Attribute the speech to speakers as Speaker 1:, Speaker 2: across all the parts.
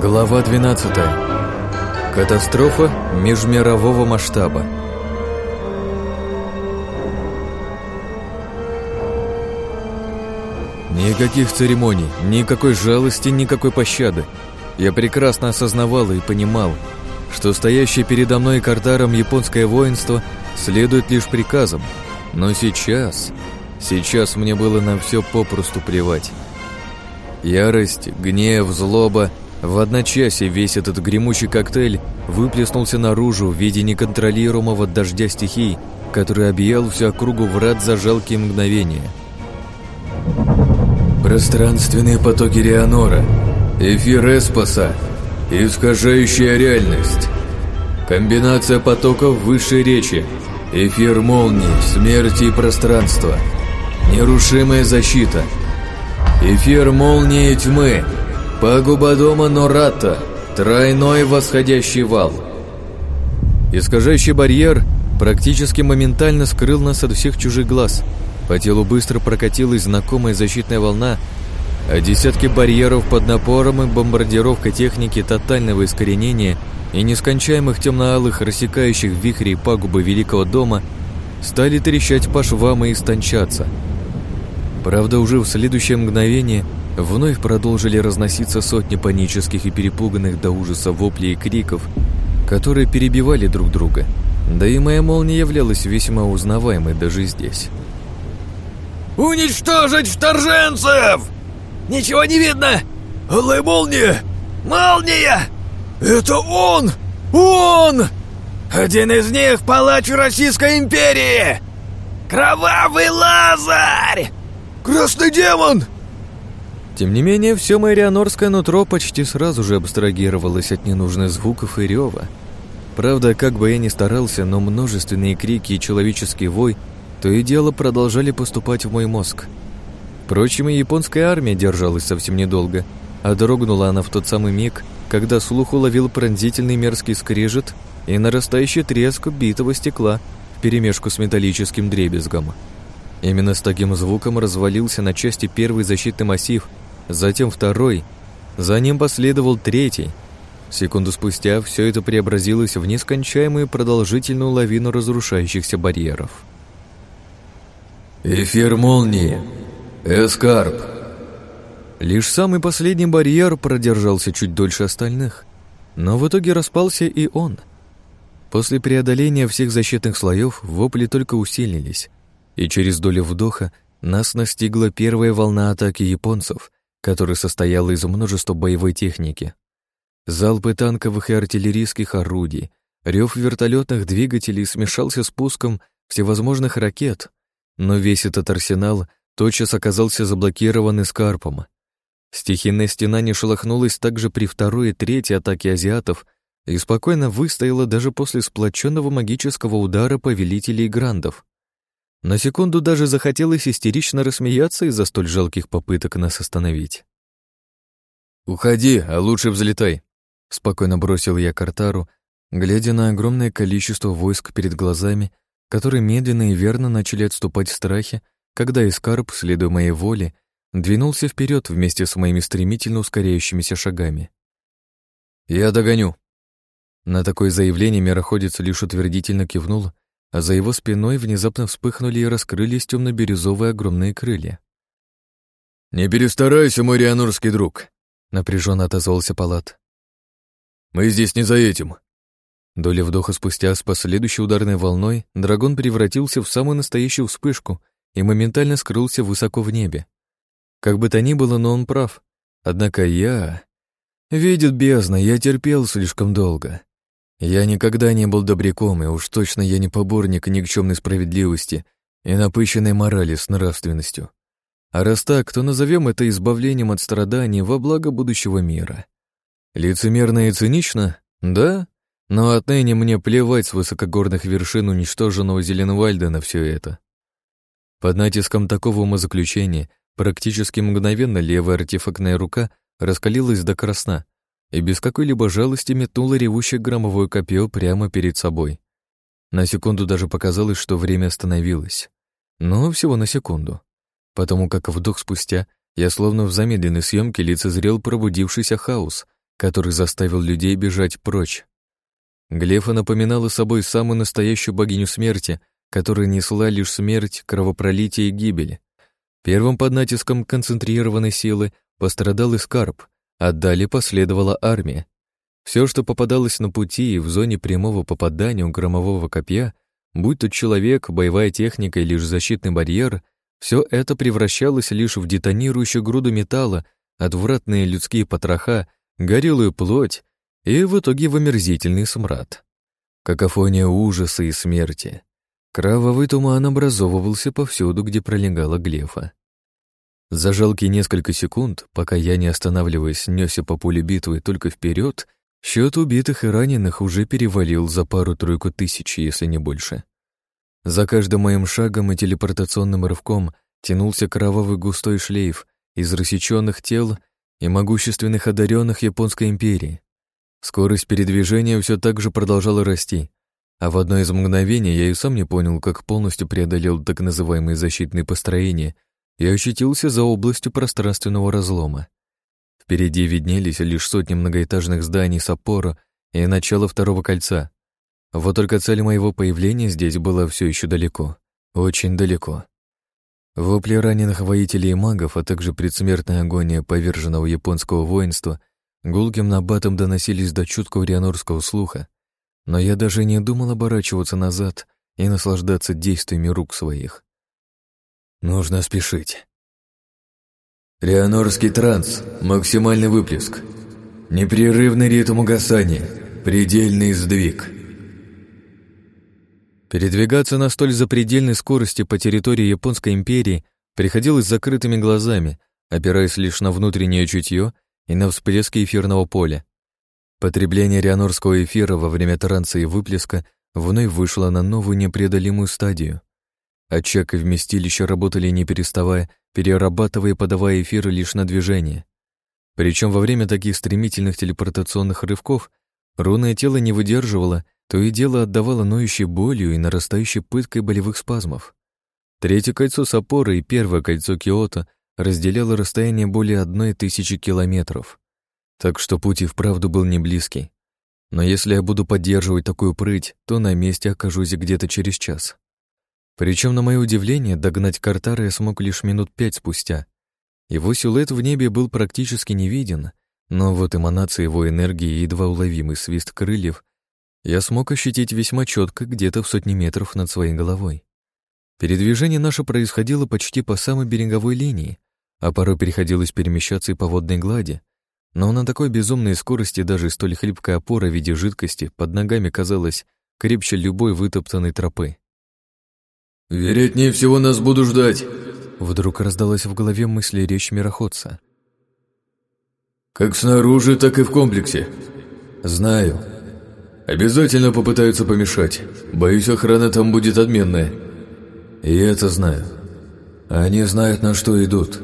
Speaker 1: Глава 12. Катастрофа межмирового масштаба. Никаких церемоний, никакой жалости, никакой пощады. Я прекрасно осознавал и понимал, что стоящее передо мной картаром японское воинство следует лишь приказам. Но сейчас, сейчас мне было на все попросту плевать. Ярость, гнев, злоба в одночасье весь этот гремучий коктейль выплеснулся наружу в виде неконтролируемого дождя стихий, который объял всю округу врат за жалкие мгновения. Пространственные потоки Реанора, эфир Эспоса, искажающая реальность. Комбинация потоков высшей речи, эфир молнии, смерти и пространства. Нерушимая защита. Эфир молнии и тьмы, Пагуба дома Нората. Тройной восходящий вал. Искажающий барьер практически моментально скрыл нас от всех чужих глаз. По телу быстро прокатилась знакомая защитная волна, а десятки барьеров под напором и бомбардировкой техники тотального искоренения и нескончаемых темно-алых рассекающих вихрей пагубы Великого дома стали трещать по швам и истончаться. Правда, уже в следующее мгновение – Вновь продолжили разноситься сотни панических и перепуганных до ужаса воплей и криков, которые перебивали друг друга. Да и моя молния являлась весьма узнаваемой даже здесь.
Speaker 2: «Уничтожить вторженцев! Ничего не видно! Алая молния! Молния! Это он! Он! Один из них — палач Российской империи! Кровавый Лазарь! Красный демон!»
Speaker 1: Тем не менее, все марианорское нутро почти сразу же абстрагировалось от ненужных звуков и рева. Правда, как бы я ни старался, но множественные крики и человеческий вой то и дело продолжали поступать в мой мозг. Впрочем, и японская армия держалась совсем недолго, а дрогнула она в тот самый миг, когда слух уловил пронзительный мерзкий скрежет и нарастающий треск битого стекла вперемешку с металлическим дребезгом. Именно с таким звуком развалился на части первый защитный массив – затем второй, за ним последовал третий. Секунду спустя все это преобразилось в нескончаемую продолжительную лавину разрушающихся барьеров.
Speaker 3: «Эфир молнии! Эскарп!»
Speaker 1: Лишь самый последний барьер продержался чуть дольше остальных, но в итоге распался и он. После преодоления всех защитных слоев вопли только усилились, и через долю вдоха нас настигла первая волна атаки японцев, который состоял из множества боевой техники. Залпы танковых и артиллерийских орудий, рев вертолетных двигателей смешался с пуском всевозможных ракет, но весь этот арсенал тотчас оказался заблокирован эскарпом. Стихийная стена не шелохнулась также при второй и третьей атаке азиатов и спокойно выстояла даже после сплоченного магического удара повелителей грандов. На секунду даже захотелось истерично рассмеяться из-за столь жалких попыток нас остановить.
Speaker 3: «Уходи, а лучше взлетай», — спокойно бросил я Картару, глядя на огромное количество войск перед глазами, которые медленно и верно начали отступать в страхе, когда Искарп, следуя моей воле, двинулся вперед вместе с моими стремительно ускоряющимися шагами. «Я догоню». На такое заявление мироходец лишь утвердительно кивнул, а за его спиной внезапно вспыхнули и раскрылись темно-бирюзовые огромные крылья.
Speaker 2: «Не перестарайся, мой рианурский друг», —
Speaker 1: напряженно отозвался Палат.
Speaker 2: «Мы здесь не за этим».
Speaker 1: Доля вдоха спустя с последующей ударной волной дракон превратился в самую настоящую вспышку и моментально скрылся высоко в небе. Как бы то ни было, но он прав. Однако я... Видит бездна, я терпел слишком долго. Я никогда не был добряком, и уж точно я не поборник никчемной справедливости и напыщенной морали с нравственностью. А раз так, то назовем это избавлением от страданий во благо будущего мира. Лицемерно и цинично? Да. Но отныне мне плевать с высокогорных вершин уничтоженного Зеленвальда на все это. Под натиском такого умозаключения практически мгновенно левая артефактная рука раскалилась до красна, и без какой-либо жалости метнула ревущее громовое копье прямо перед собой. На секунду даже показалось, что время остановилось. Но всего на секунду. Потому как вдох спустя я словно в замедленной съемке лицезрел пробудившийся хаос,
Speaker 3: который заставил людей бежать прочь. Глефа напоминала собой самую настоящую богиню смерти, которая несла лишь смерть, кровопролитие и гибель. Первым под натиском концентрированной силы пострадал Искарп, а далее последовала армия. Все, что попадалось на пути и в зоне прямого попадания у громового копья, будь то человек, боевая техника или лишь защитный барьер, все это превращалось лишь в детонирующую груду металла, отвратные людские потроха, горелую плоть и в итоге в омерзительный смрад. Какофония ужаса и смерти. Кровавый туман образовывался повсюду, где пролегала глефа. За жалкие несколько секунд, пока я, не останавливаясь, несся по полю битвы только вперед, счет убитых и раненых уже перевалил за пару-тройку тысяч, если не больше. За каждым моим шагом и телепортационным рывком тянулся кровавый густой шлейф из рассеченных тел и могущественных одаренных Японской империи. Скорость передвижения все так же продолжала расти, а в одно из мгновений я и сам не понял, как полностью преодолел так называемые защитные построения и очутился за областью пространственного разлома. Впереди виднелись лишь сотни многоэтажных зданий с опору и начало второго кольца. Вот только цель моего появления здесь была все еще далеко, очень далеко. Вопли раненых воителей и магов, а также предсмертная агония поверженного японского воинства гулким набатом доносились до чуткого рианорского слуха, но я даже не думал оборачиваться назад и наслаждаться действиями рук своих. Нужно спешить.
Speaker 1: Рианорский транс, максимальный выплеск, непрерывный ритм угасания, предельный сдвиг.
Speaker 3: Передвигаться на столь запредельной скорости по территории Японской империи приходилось закрытыми глазами, опираясь лишь на внутреннее чутье и на всплески эфирного поля. Потребление рианорского эфира во время транса и выплеска вновь вышло на новую непреодолимую стадию. Очаг и вместилище работали не переставая, перерабатывая и подавая эфир лишь на движение. Причем во время таких стремительных телепортационных рывков рунное тело не выдерживало, то и дело отдавало ноющей болью и нарастающей пыткой болевых спазмов. Третье кольцо с опорой и первое кольцо Киото разделяло расстояние более одной тысячи километров так что путь и вправду был не близкий. Но если я буду поддерживать такую прыть, то на месте окажусь где-то через час. Причем, на мое удивление, догнать Картара я смог лишь минут пять спустя. Его силуэт в небе был практически не виден, но вот эманация его энергии и едва уловимый свист крыльев я смог ощутить весьма четко где-то в сотни метров над своей головой. Передвижение наше происходило почти по самой береговой линии, а порой приходилось перемещаться и по водной глади, но на такой безумной скорости даже столь хлипкая опора в виде жидкости под ногами казалась крепче любой вытоптанной тропы.
Speaker 1: «Вероятнее всего нас буду ждать!»
Speaker 3: Вдруг раздалась в голове мысли речь мироходца.
Speaker 1: «Как снаружи, так и в комплексе. Знаю. Обязательно попытаются помешать. Боюсь, охрана там будет отменная. И это знаю. Они знают, на что идут.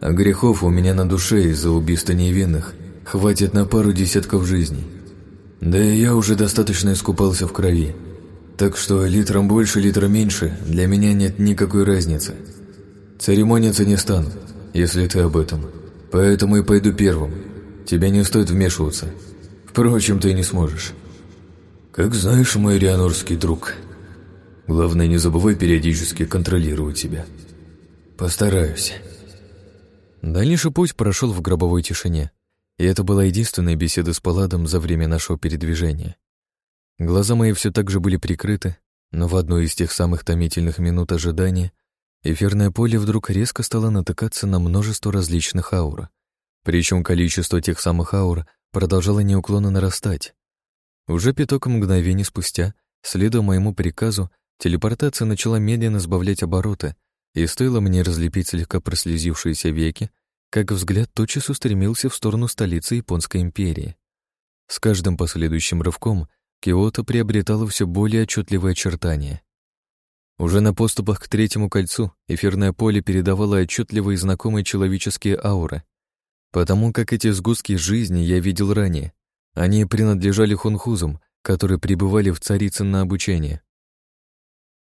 Speaker 1: А грехов у меня на душе из-за убийства невинных хватит на пару десятков жизней. Да и я уже достаточно искупался в крови. Так что литром больше, литром меньше для меня нет никакой разницы. Церемониться не стану, если ты об этом. Поэтому и пойду первым. Тебе не стоит вмешиваться. Впрочем, ты не сможешь. Как знаешь, мой рианорский друг. Главное, не забывай периодически контролировать себя. Постараюсь.
Speaker 3: Дальнейший путь прошел в гробовой тишине, и это была единственная беседа с Паладом за время нашего передвижения. Глаза мои все так же были прикрыты, но в одну из тех самых томительных минут ожидания эфирное поле вдруг резко стало натыкаться на множество различных аур. Причем количество тех самых аур продолжало неуклонно нарастать. Уже пяток мгновений спустя, следуя моему приказу, телепортация начала медленно сбавлять обороты, и стоило мне разлепить слегка прослезившиеся веки, как взгляд тотчас устремился в сторону столицы Японской империи. С каждым последующим рывком Киото приобретало все более отчетливые очертания. Уже на поступах к третьему кольцу эфирное поле передавало отчетливые знакомые человеческие ауры. Потому как эти сгустки жизни я видел ранее. Они принадлежали хунхузам, которые пребывали в царице на обучение.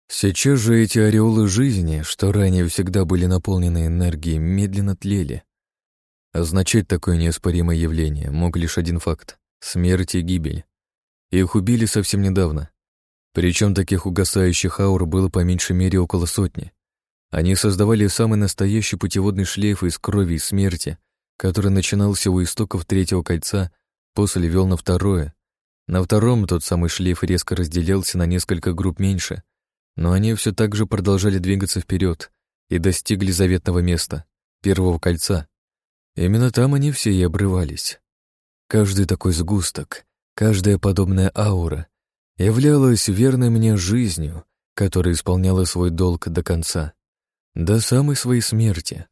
Speaker 3: Сейчас же эти ореолы жизни, что ранее всегда были наполнены энергией, медленно тлели. Означать такое неоспоримое явление мог лишь один факт — смерть и гибель. Их убили совсем недавно. Причем таких угасающих аур было по меньшей мере около сотни. Они создавали самый настоящий путеводный шлейф из крови и смерти, который начинался у истоков третьего кольца, после вел на второе. На втором тот самый шлейф резко разделялся на несколько групп меньше, но они все так же продолжали двигаться вперед и достигли заветного места, первого кольца. Именно там они все и обрывались. Каждый такой сгусток, каждая подобная аура являлась верной мне жизнью, которая исполняла свой долг до конца, до самой своей смерти.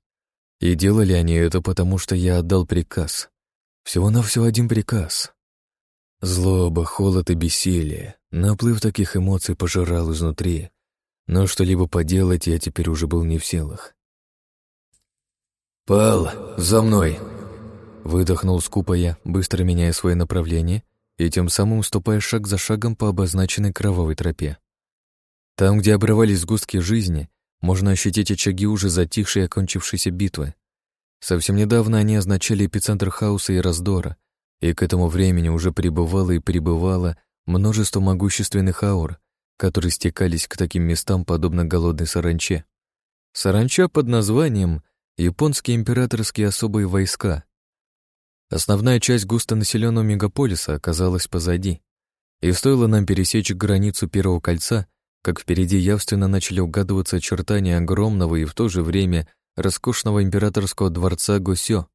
Speaker 3: И делали они это потому, что я отдал приказ. Всего-навсего один приказ. Злоба, холод и бессилие, наплыв таких эмоций пожирал изнутри, но что-либо поделать я теперь уже был не в силах.
Speaker 1: «Пал, за мной!»
Speaker 3: Выдохнул скупо я, быстро меняя свое направление и тем самым уступая шаг за шагом по обозначенной кровавой тропе. Там, где обрывались сгустки жизни, можно ощутить очаги уже затихшей и окончившейся битвы. Совсем недавно они означали эпицентр хаоса и раздора, и к этому времени уже пребывало и пребывало множество могущественных аур, которые стекались к таким местам, подобно голодной саранче. Саранча под названием «Японские императорские особые войска». Основная часть густонаселенного мегаполиса оказалась позади, и стоило нам пересечь границу Первого кольца, как впереди явственно начали угадываться очертания огромного и в то же время роскошного императорского дворца Госё.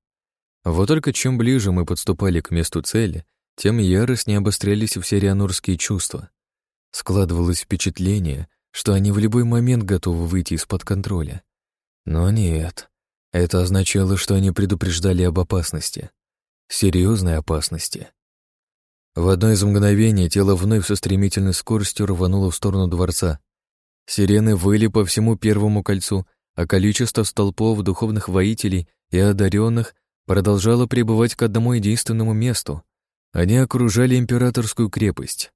Speaker 3: Вот только чем ближе мы подступали к месту цели, тем яростнее обострялись все рианурские чувства. Складывалось впечатление, что они в любой момент готовы выйти из-под контроля. Но нет, это означало, что они предупреждали об опасности. Серьезной опасности. В одно из мгновений тело вновь со стремительной скоростью рвануло в сторону дворца. Сирены выли по всему первому кольцу, а количество столпов духовных воителей и одаренных продолжало пребывать к одному единственному месту. Они окружали императорскую крепость.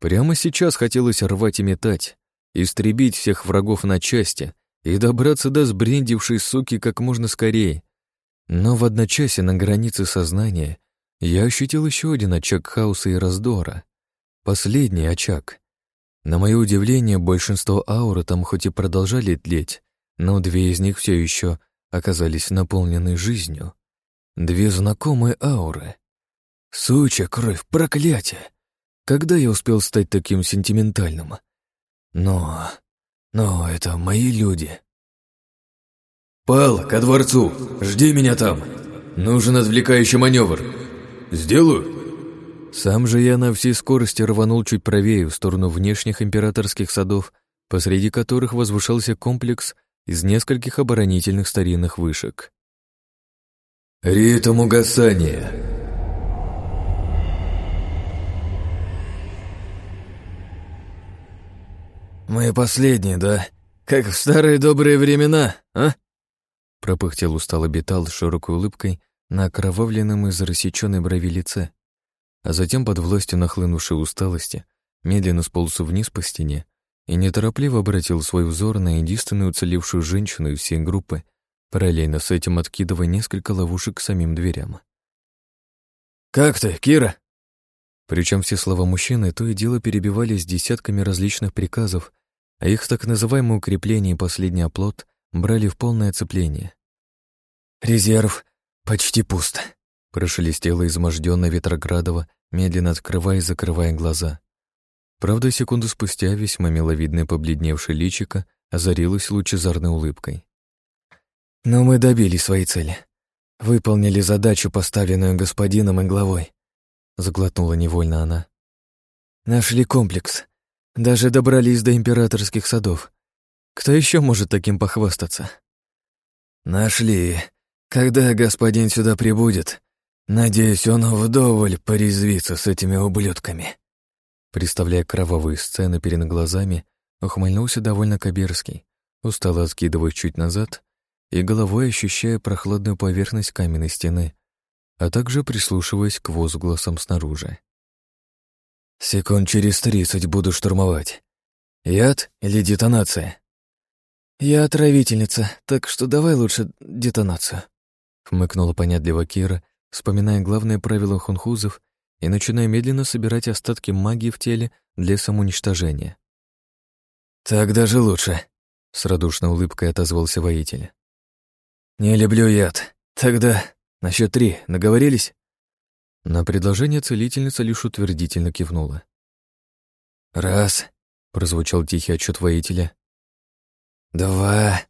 Speaker 3: Прямо сейчас хотелось рвать и метать, истребить всех врагов на части и добраться до сбрендившей суки как можно скорее. Но в одночасье на границе сознания я ощутил еще один очаг хаоса и раздора. Последний очаг. На мое удивление, большинство ауры там хоть и продолжали тлеть, но две из них все еще оказались наполнены жизнью. Две знакомые ауры. Суча, кровь, проклятие! Когда я успел стать таким сентиментальным? Но... но это мои люди.
Speaker 1: «Пал, ко дворцу! Жди меня там! Нужен отвлекающий маневр!» «Сделаю».
Speaker 3: Сам же я на всей скорости рванул чуть правее, в сторону внешних императорских садов, посреди которых возвышался комплекс из нескольких оборонительных старинных вышек.
Speaker 1: «Ритм угасания»,
Speaker 3: «Мы последние, да? Как в старые добрые времена, а?» Пропыхтел устало Бетал с широкой улыбкой, на окровавленном из рассеченной брови лице, а затем под властью нахлынувшей усталости медленно сполз вниз по стене и неторопливо обратил свой взор на единственную уцелевшую женщину из всей группы, параллельно с этим откидывая несколько ловушек к самим дверям. «Как ты, Кира?» Причем все слова мужчины то и дело перебивались десятками различных приказов, а их так называемое укрепление и последний оплот брали в полное оцепление. «Резерв «Почти пусто», — прошелестело измождённо Ветроградова, медленно открывая и закрывая глаза. Правда, секунду спустя весьма миловидное побледневшее личико озарилось лучезарной улыбкой. «Но мы добились своей цели. Выполнили задачу, поставленную господином и главой», — заглотнула невольно она. «Нашли комплекс. Даже добрались до императорских садов. Кто еще может таким похвастаться?» «Нашли», когда господин сюда прибудет, надеюсь, он вдоволь порезвится с этими ублюдками. Представляя кровавые сцены перед глазами, ухмыльнулся довольно Кабирский, устало откидывая чуть назад и головой ощущая прохладную поверхность каменной стены, а также прислушиваясь к возгласам снаружи. «Секунд через тридцать буду штурмовать. Яд или детонация?» «Я отравительница, так что давай лучше детонацию», — хмыкнула понятливо Кира, вспоминая главное правило хунхузов и начиная медленно собирать остатки магии в теле для самоуничтожения. «Так даже лучше», — с радушной улыбкой отозвался воитель. «Не люблю яд. Тогда на счет три наговорились?» На предложение целительница лишь утвердительно кивнула. «Раз», — прозвучал тихий отчет воителя. «Два».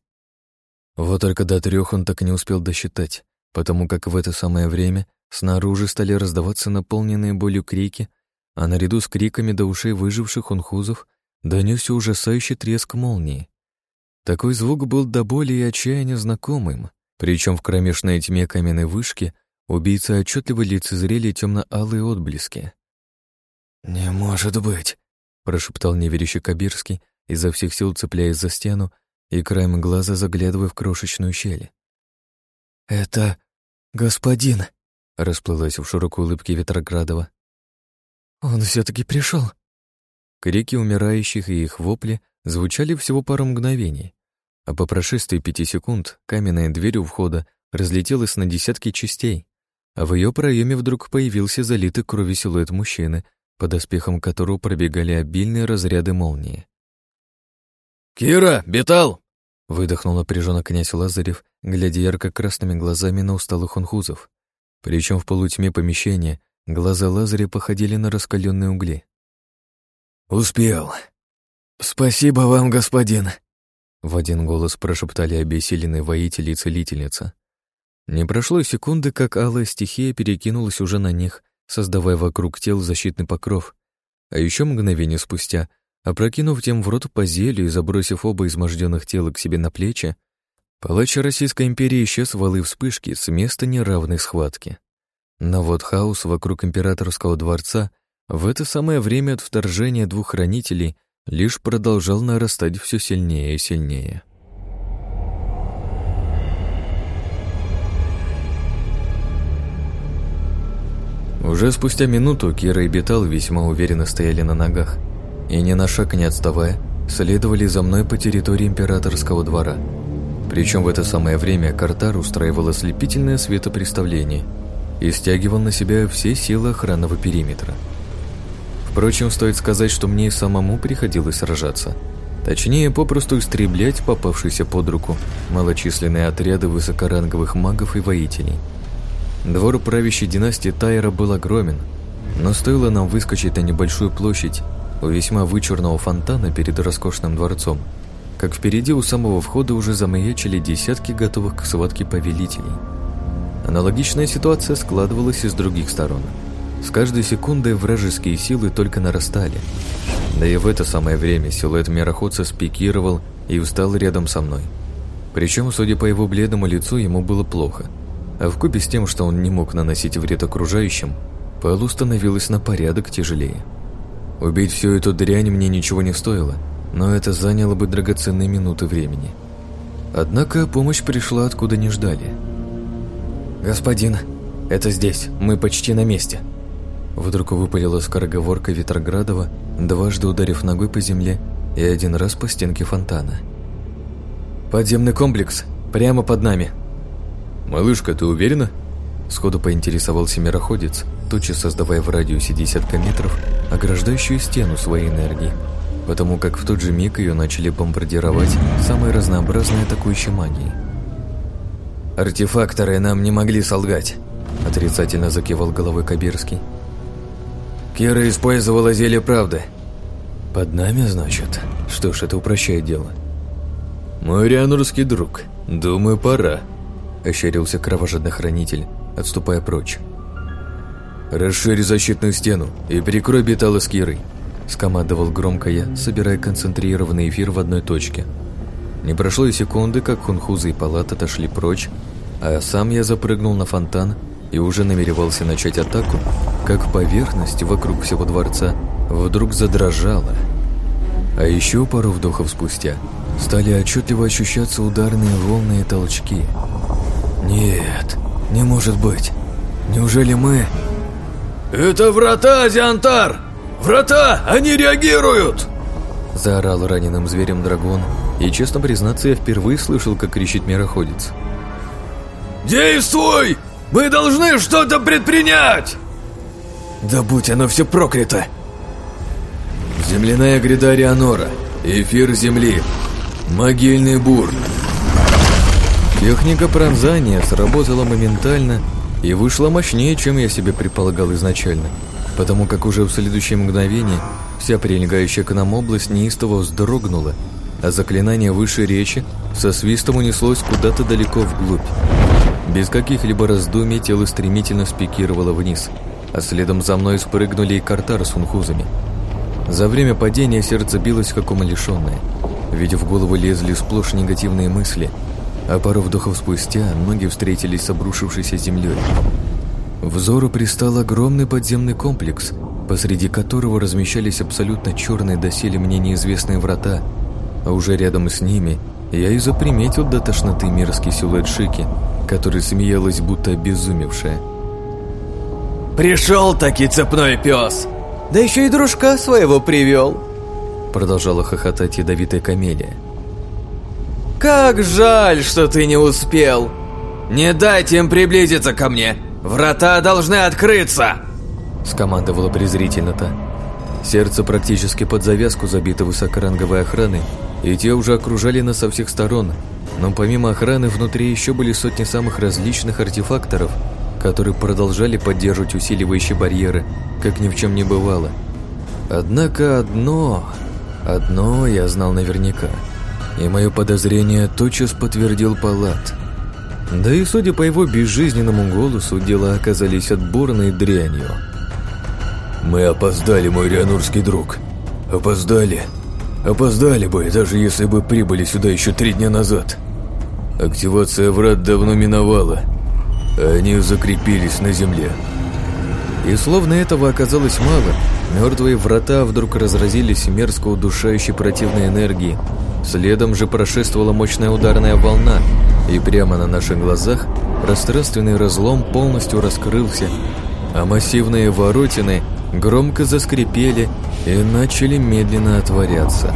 Speaker 3: Вот только до трех он так и не успел досчитать, потому как в это самое время снаружи стали раздаваться наполненные болью крики, а наряду с криками до ушей выживших унхузов донесся ужасающий треск молнии. Такой звук был до боли и отчаяния знакомым, причем в кромешной тьме каменной вышки убийцы отчетливо лицезрели темно-алые отблески. «Не может быть!» — прошептал неверящий Кабирский, изо всех сил цепляясь за стену и краем глаза заглядывая в крошечную щель. «Это господин!» — расплылась в широкой улыбке Ветроградова. «Он все таки пришел. Крики умирающих и их вопли звучали всего пару мгновений, а по прошествии пяти секунд каменная дверь у входа разлетелась на десятки частей, а в ее проеме вдруг появился залитый кровью силуэт мужчины, под оспехом которого пробегали обильные разряды молнии.
Speaker 2: «Кира, Бетал!»
Speaker 3: — выдохнул напряженно князь Лазарев, глядя ярко-красными глазами на усталых хунхузов. Причем в полутьме помещения глаза Лазаря походили на раскаленные угли.
Speaker 2: «Успел».
Speaker 3: «Спасибо вам, господин», — в один голос прошептали обессиленные воители и целительница. Не прошло секунды, как алая стихия перекинулась уже на них, создавая вокруг тел защитный покров, а еще мгновение спустя, опрокинув тем в рот по зелью и забросив оба изможденных тела к себе на плечи, палач Российской империи исчез валы вспышки с места неравной схватки. Но вот хаос вокруг императорского дворца — в это самое время от вторжения двух хранителей лишь продолжал нарастать все сильнее и сильнее. Уже спустя минуту Кира и Бетал весьма уверенно стояли на ногах и ни на шаг не отставая, следовали за мной по территории императорского двора. Причем в это самое время Картар устраивал ослепительное светопреставление и стягивал на себя все силы охранного периметра – Впрочем, стоит сказать, что мне и самому приходилось сражаться. Точнее, попросту истреблять попавшиеся под руку малочисленные отряды высокоранговых магов и воителей. Двор правящей династии Тайра был огромен, но стоило нам выскочить на небольшую площадь у весьма вычурного фонтана перед роскошным дворцом, как впереди у самого входа уже замаячили десятки готовых к схватке повелителей. Аналогичная ситуация складывалась и с других сторон – с каждой секундой вражеские силы только нарастали. Да и в это самое время силуэт мироходца спикировал и устал рядом со мной. Причем, судя по его бледному лицу, ему было плохо. А вкупе с тем, что он не мог наносить вред окружающим, Пэлу становилось на порядок тяжелее. Убить всю эту дрянь мне ничего не стоило, но это заняло бы драгоценные минуты времени. Однако помощь пришла откуда не ждали. «Господин, это здесь, мы почти на месте», Вдруг выпалила скороговорка Ветроградова, дважды ударив ногой по земле и один раз по стенке фонтана. «Подземный комплекс, прямо под нами!»
Speaker 2: «Малышка, ты уверена?»
Speaker 3: Сходу поинтересовался мироходец, тучи создавая в радиусе десятка метров ограждающую стену своей энергии, потому как в тот же миг ее начали бомбардировать самые разнообразные атакующие магии.
Speaker 2: «Артефакторы нам не могли солгать», — отрицательно закивал головой Кабирский. Кира использовала зелье правды.
Speaker 3: Под нами, значит? Что ж, это упрощает дело.
Speaker 2: Мой рианурский друг, думаю, пора.
Speaker 3: Ощерился кровожадный хранитель, отступая прочь.
Speaker 2: «Расширь защитную стену и перекрой беталы с Кирой», —
Speaker 3: скомандовал громко я, собирая концентрированный эфир в одной точке. Не прошло и секунды, как хунхузы и палат отошли прочь, а сам я запрыгнул на фонтан и уже намеревался начать атаку, как поверхность вокруг всего дворца вдруг задрожала. А еще пару вдохов спустя стали отчетливо ощущаться ударные волны и толчки. «Нет, не может быть! Неужели мы...»
Speaker 2: «Это врата, Зиантар! Врата! Они реагируют!»
Speaker 3: Заорал раненым зверем дракон, и, честно признаться, я впервые слышал, как кричит мироходец.
Speaker 1: Действуй! Мы должны что-то предпринять!»
Speaker 2: «Да будь оно все проклято!»
Speaker 1: Земляная гряда Рианора, эфир Земли, могильный бурн.
Speaker 3: Техника пронзания сработала моментально и вышла мощнее, чем я себе предполагал изначально, потому как уже в следующее мгновение вся прилегающая к нам область неистово вздрогнула, а заклинание высшей речи со свистом унеслось куда-то далеко вглубь. Без каких-либо раздумий тело стремительно спикировало вниз, а следом за мной спрыгнули и картар с унхузами. За время падения сердце билось как умалишенное, ведь в голову лезли сплошь негативные мысли, а пару вдохов спустя ноги встретились с обрушившейся землей. Взору пристал огромный подземный комплекс, посреди которого размещались абсолютно черные доселе мне неизвестные врата, а уже рядом с ними я и заприметил до тошноты мерзкий силуэт Шики, который смеялась, будто обезумевшая.
Speaker 2: «Пришел таки цепной пес! Да еще и дружка своего привел!»
Speaker 3: Продолжала хохотать ядовитая камелия.
Speaker 2: «Как жаль, что ты не успел! Не дайте им приблизиться ко мне! Врата должны открыться!»
Speaker 3: Скомандовала презрительно та. Сердце практически под завязку забито высокоранговой охраной, и те уже окружали нас со всех сторон. Но помимо охраны внутри еще были сотни самых различных артефакторов, которые продолжали поддерживать усиливающие барьеры, как ни в чем не бывало. Однако одно... Одно я знал наверняка. И мое подозрение тотчас подтвердил Палат. Да и судя по его безжизненному голосу, дела оказались отборной дрянью.
Speaker 1: «Мы опоздали, мой рианурский друг. Опоздали. Опоздали бы, даже если бы прибыли сюда еще три дня назад. Активация врат давно миновала. Они закрепились на земле.
Speaker 3: И словно этого оказалось мало, мертвые врата вдруг разразились мерзко удушающей противной энергией. Следом же прошествовала мощная ударная волна, и прямо на наших глазах пространственный разлом полностью раскрылся, а массивные воротины громко заскрипели и начали медленно отворяться.